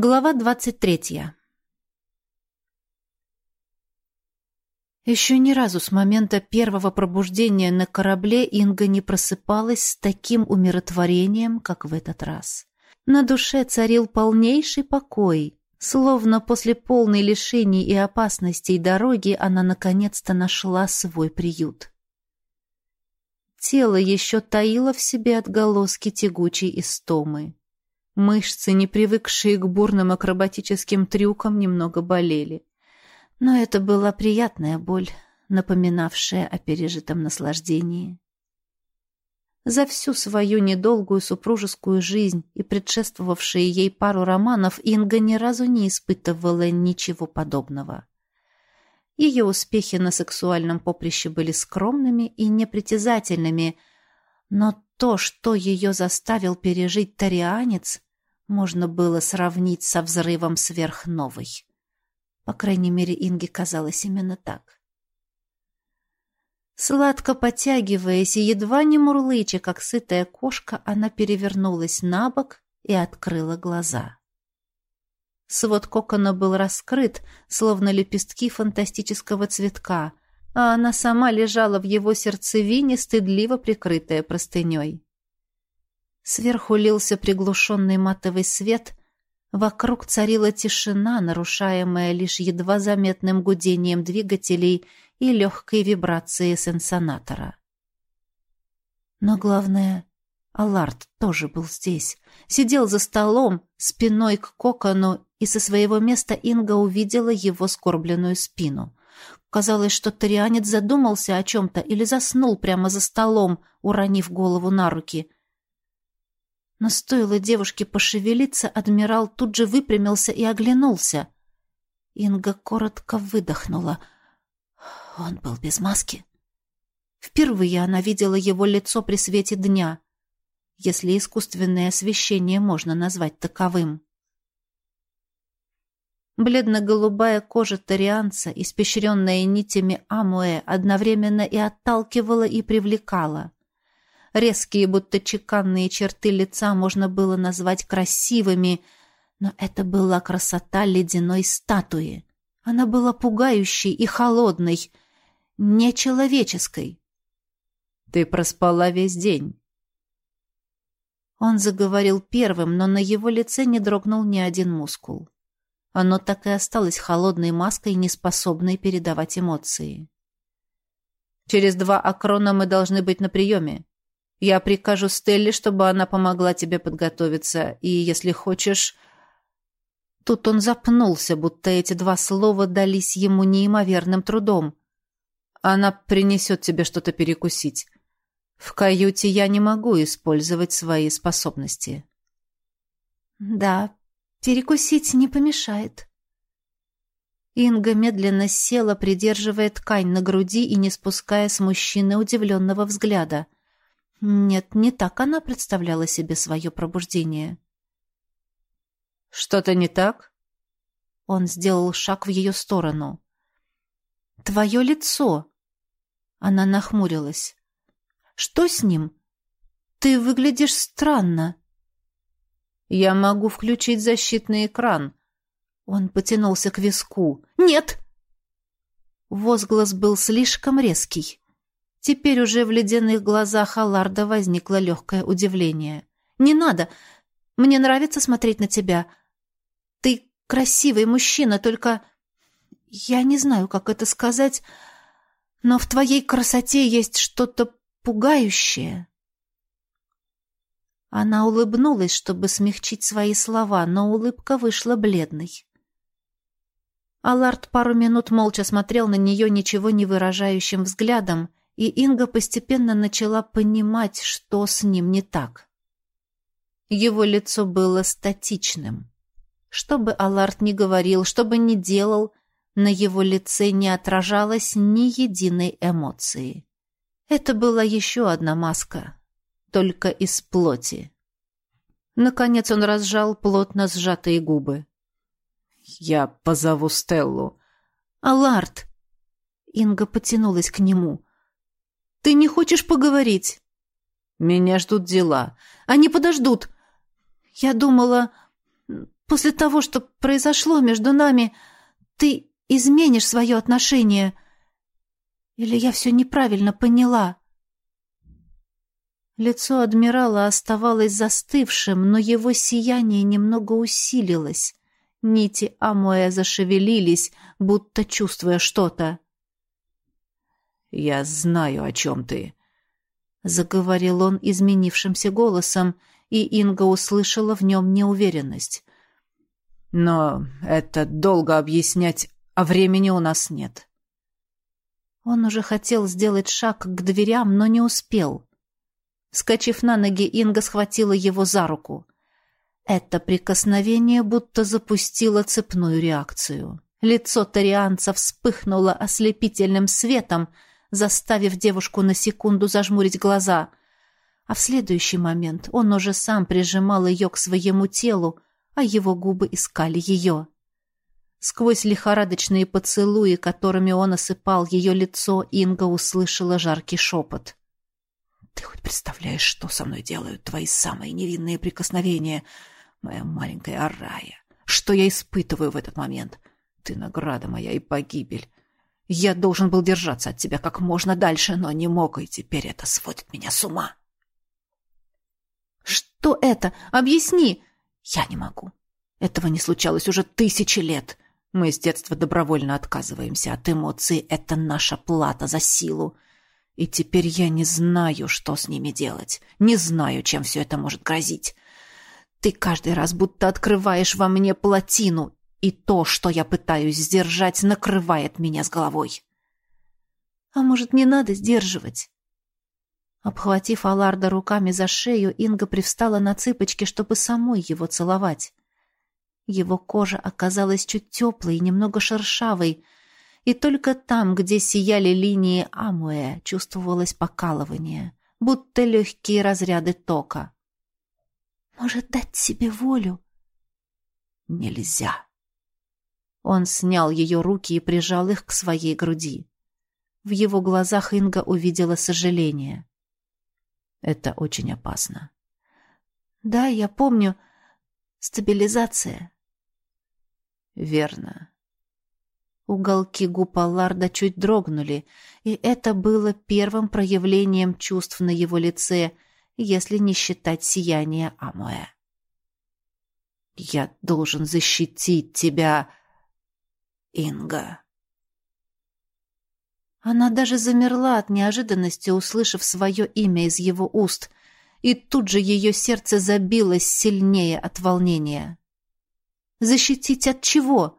Глава двадцать третья. Еще ни разу с момента первого пробуждения на корабле Инга не просыпалась с таким умиротворением, как в этот раз. На душе царил полнейший покой, словно после полной лишений и опасностей дороги она наконец-то нашла свой приют. Тело еще таило в себе отголоски тягучей истомы. Мышцы, не привыкшие к бурным акробатическим трюкам, немного болели. Но это была приятная боль, напоминавшая о пережитом наслаждении. За всю свою недолгую супружескую жизнь и предшествовавшие ей пару романов Инга ни разу не испытывала ничего подобного. Ее успехи на сексуальном поприще были скромными и непритязательными, но то, что ее заставил пережить тарианец, можно было сравнить со взрывом сверхновой. По крайней мере, Инге казалось именно так. Сладко потягиваясь и едва не мурлыча, как сытая кошка, она перевернулась на бок и открыла глаза. Свод кокона был раскрыт, словно лепестки фантастического цветка, а она сама лежала в его сердцевине, стыдливо прикрытая простыней. Сверху лился приглушенный матовый свет, вокруг царила тишина, нарушаемая лишь едва заметным гудением двигателей и легкой вибрацией сенсонатора. Но главное, Аларт тоже был здесь. Сидел за столом, спиной к кокону, и со своего места Инга увидела его скорбленную спину. Казалось, что тарианец задумался о чем-то или заснул прямо за столом, уронив голову на руки — но стоило девушке пошевелиться, адмирал тут же выпрямился и оглянулся. Инга коротко выдохнула. Он был без маски. Впервые она видела его лицо при свете дня, если искусственное освещение можно назвать таковым. Бледно-голубая кожа тарианца, испещренная нитями амуэ, одновременно и отталкивала, и привлекала. Резкие, будто чеканные черты лица можно было назвать красивыми, но это была красота ледяной статуи. Она была пугающей и холодной, нечеловеческой. «Ты проспала весь день». Он заговорил первым, но на его лице не дрогнул ни один мускул. Оно так и осталось холодной маской, неспособной передавать эмоции. «Через два акрона мы должны быть на приеме. Я прикажу Стелле, чтобы она помогла тебе подготовиться, и, если хочешь...» Тут он запнулся, будто эти два слова дались ему неимоверным трудом. «Она принесет тебе что-то перекусить. В каюте я не могу использовать свои способности». «Да, перекусить не помешает». Инга медленно села, придерживая ткань на груди и не спуская с мужчины удивленного взгляда — нет, не так она представляла себе свое пробуждение. «Что-то не так?» Он сделал шаг в ее сторону. «Твое лицо!» Она нахмурилась. «Что с ним? Ты выглядишь странно». «Я могу включить защитный экран». Он потянулся к виску. «Нет!» Возглас был слишком резкий. Теперь уже в ледяных глазах Алларда возникло легкое удивление. «Не надо! Мне нравится смотреть на тебя. Ты красивый мужчина, только... Я не знаю, как это сказать, но в твоей красоте есть что-то пугающее». Она улыбнулась, чтобы смягчить свои слова, но улыбка вышла бледной. Аллард пару минут молча смотрел на нее ничего не выражающим взглядом, и Инга постепенно начала понимать, что с ним не так. Его лицо было статичным. Что бы Аларт ни говорил, что бы ни делал, на его лице не отражалось ни единой эмоции. Это была еще одна маска, только из плоти. Наконец он разжал плотно сжатые губы. «Я позову Стеллу». «Аларт!» Инга потянулась к нему. Ты не хочешь поговорить?» «Меня ждут дела. Они подождут. Я думала... После того, что произошло между нами, ты изменишь свое отношение. Или я все неправильно поняла?» Лицо адмирала оставалось застывшим, но его сияние немного усилилось. Нити Амуэ зашевелились, будто чувствуя что-то. «Я знаю, о чем ты», — заговорил он изменившимся голосом, и Инга услышала в нем неуверенность. «Но это долго объяснять, а времени у нас нет». Он уже хотел сделать шаг к дверям, но не успел. Вскочив на ноги, Инга схватила его за руку. Это прикосновение будто запустило цепную реакцию. Лицо тарианца вспыхнуло ослепительным светом, заставив девушку на секунду зажмурить глаза. А в следующий момент он уже сам прижимал ее к своему телу, а его губы искали ее. Сквозь лихорадочные поцелуи, которыми он осыпал ее лицо, Инга услышала жаркий шепот. «Ты хоть представляешь, что со мной делают твои самые невинные прикосновения?» моя маленькая Арая. Что я испытываю в этот момент? Ты награда моя и погибель. Я должен был держаться от тебя как можно дальше, но не мог, и теперь это сводит меня с ума. Что это? Объясни. Я не могу. Этого не случалось уже тысячи лет. Мы с детства добровольно отказываемся от эмоций. Это наша плата за силу. И теперь я не знаю, что с ними делать. Не знаю, чем все это может грозить. Ты каждый раз будто открываешь во мне плотину, и то, что я пытаюсь сдержать, накрывает меня с головой. А может, не надо сдерживать? Обхватив Аларда руками за шею, Инга привстала на цыпочки, чтобы самой его целовать. Его кожа оказалась чуть теплой и немного шершавой, и только там, где сияли линии Амуэ, чувствовалось покалывание, будто легкие разряды тока. Может, дать себе волю? Нельзя. Он снял ее руки и прижал их к своей груди. В его глазах Инга увидела сожаление. Это очень опасно. Да, я помню. Стабилизация. Верно. Уголки губ Алларда чуть дрогнули, и это было первым проявлением чувств на его лице — если не считать сияние Амуэ. «Я должен защитить тебя, Инга». Она даже замерла от неожиданности, услышав свое имя из его уст, и тут же ее сердце забилось сильнее от волнения. «Защитить от чего?»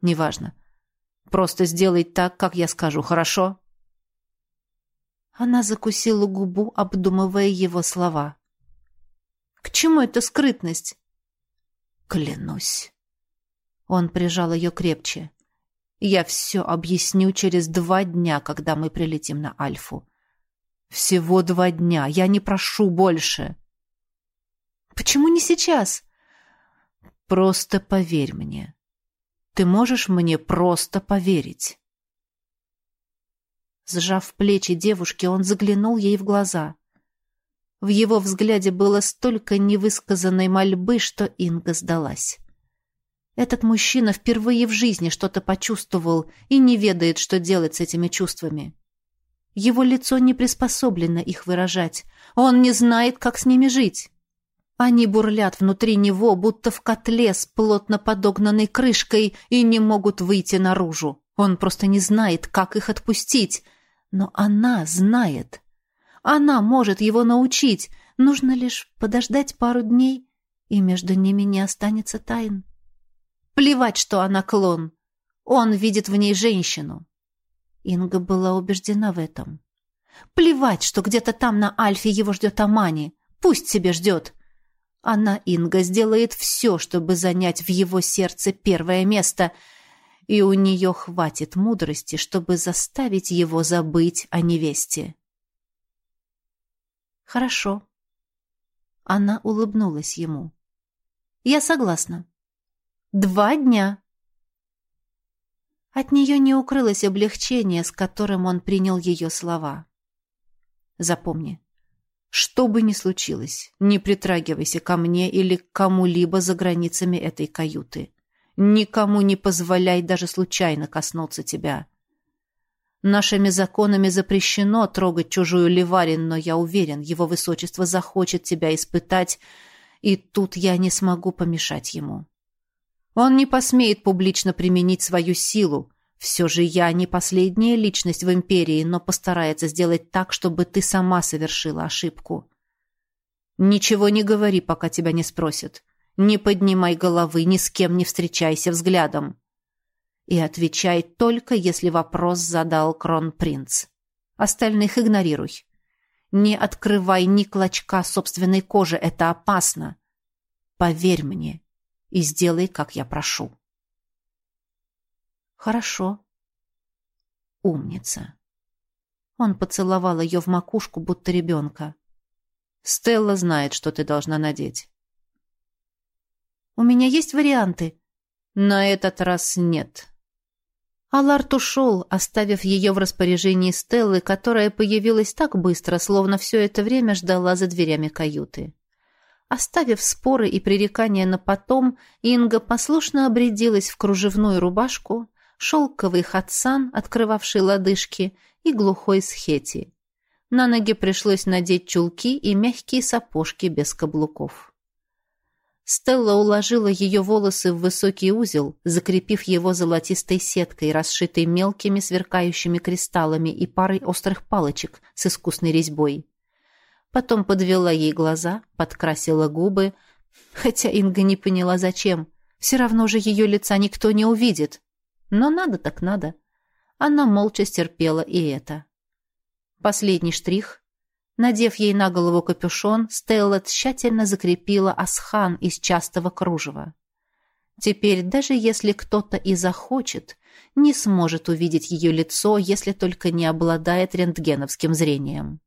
«Неважно. Просто сделай так, как я скажу, хорошо?» Она закусила губу, обдумывая его слова. «К чему эта скрытность?» «Клянусь». Он прижал ее крепче. «Я все объясню через два дня, когда мы прилетим на Альфу. Всего два дня. Я не прошу больше». «Почему не сейчас?» «Просто поверь мне. Ты можешь мне просто поверить?» Сжав плечи девушки, он заглянул ей в глаза. В его взгляде было столько невысказанной мольбы, что Инга сдалась. Этот мужчина впервые в жизни что-то почувствовал и не ведает, что делать с этими чувствами. Его лицо не приспособлено их выражать. Он не знает, как с ними жить. Они бурлят внутри него, будто в котле с плотно подогнанной крышкой и не могут выйти наружу. Он просто не знает, как их отпустить, но она знает. Она может его научить. Нужно лишь подождать пару дней, и между ними не останется тайн. Плевать, что она клон. Он видит в ней женщину. Инга была убеждена в этом. Плевать, что где-то там на Альфе его ждет Амани. Пусть себе ждет. Она, Инга, сделает все, чтобы занять в его сердце первое место — и у нее хватит мудрости, чтобы заставить его забыть о невесте. Хорошо. Она улыбнулась ему. Я согласна. Два дня. От нее не укрылось облегчение, с которым он принял ее слова. Запомни, Что бы ни случилось, не притрагивайся ко мне или к кому-либо за границами этой каюты. Никому не позволяй даже случайно коснуться тебя. Нашими законами запрещено трогать чужую ливарин, но я уверен, его высочество захочет тебя испытать, и тут я не смогу помешать ему. Он не посмеет публично применить свою силу. Все же я не последняя личность в империи, но постарается сделать так, чтобы ты сама совершила ошибку. Ничего не говори, пока тебя не спросят. Не поднимай головы, ни с кем не встречайся взглядом. И отвечай только, если вопрос задал кронпринц. Остальных игнорируй. Не открывай ни клочка собственной кожи, это опасно. Поверь мне и сделай, как я прошу. Хорошо. Умница. Он поцеловал ее в макушку, будто ребенка. Стелла знает, что ты должна надеть. У меня есть варианты. На этот раз нет. Аларт ушел, оставив ее в распоряжении Стеллы, которая появилась так быстро, словно все это время ждала за дверями каюты. Оставив споры и пререкания на потом, Инга послушно обрядилась в кружевную рубашку, шелковый хатсан, открывавший лодыжки, и глухой схети. На ноги пришлось надеть чулки и мягкие сапожки без каблуков. Стелла уложила ее волосы в высокий узел, закрепив его золотистой сеткой, расшитой мелкими сверкающими кристаллами и парой острых палочек с искусной резьбой. Потом подвела ей глаза, подкрасила губы, хотя Инга не поняла, зачем. Все равно же ее лица никто не увидит. Но надо так надо. Она молча стерпела и это. Последний штрих Надев ей на голову капюшон, Стелла тщательно закрепила асхан из частого кружева. Теперь, даже если кто-то и захочет, не сможет увидеть ее лицо, если только не обладает рентгеновским зрением.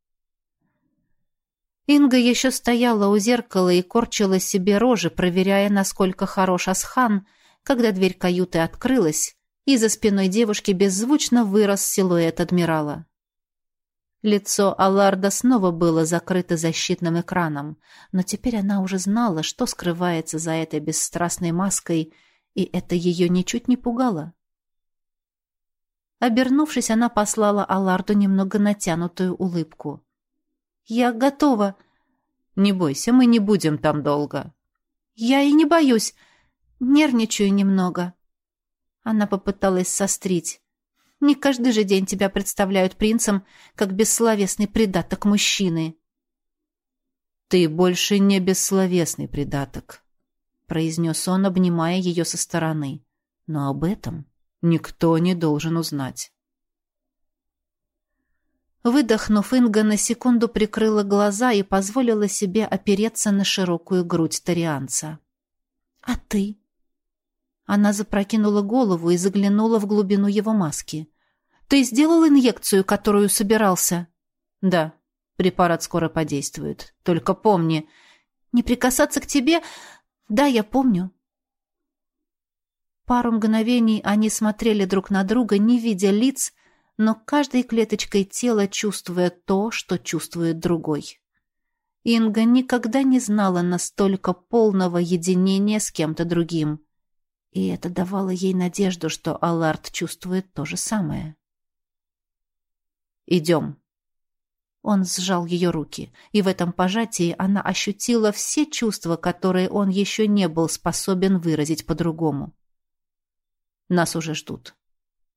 Инга еще стояла у зеркала и корчила себе рожи, проверяя, насколько хорош Асхан, когда дверь каюты открылась, и за спиной девушки беззвучно вырос силуэт адмирала. Лицо Алларда снова было закрыто защитным экраном, но теперь она уже знала, что скрывается за этой бесстрастной маской, и это ее ничуть не пугало. Обернувшись, она послала Алларду немного натянутую улыбку. «Я готова». «Не бойся, мы не будем там долго». «Я и не боюсь. Нервничаю немного». Она попыталась сострить. Не каждый же день тебя представляют принцем, как бессловесный придаток мужчины. «Ты больше не бессловесный придаток», — произнес он, обнимая ее со стороны. «Но об этом никто не должен узнать». Выдохнув, Инга на секунду прикрыла глаза и позволила себе опереться на широкую грудь тарианца. «А ты?» Она запрокинула голову и заглянула в глубину его маски. Ты сделал инъекцию, которую собирался? Да. Препарат скоро подействует. Только помни, не прикасаться к тебе. Да, я помню. Пару мгновений они смотрели друг на друга, не видя лиц, но каждой клеточкой тела чувствуя то, что чувствует другой. Инга никогда не знала настолько полного единения с кем-то другим. И это давало ей надежду, что Аллард чувствует то же самое. «Идем». Он сжал ее руки, и в этом пожатии она ощутила все чувства, которые он еще не был способен выразить по-другому. «Нас уже ждут».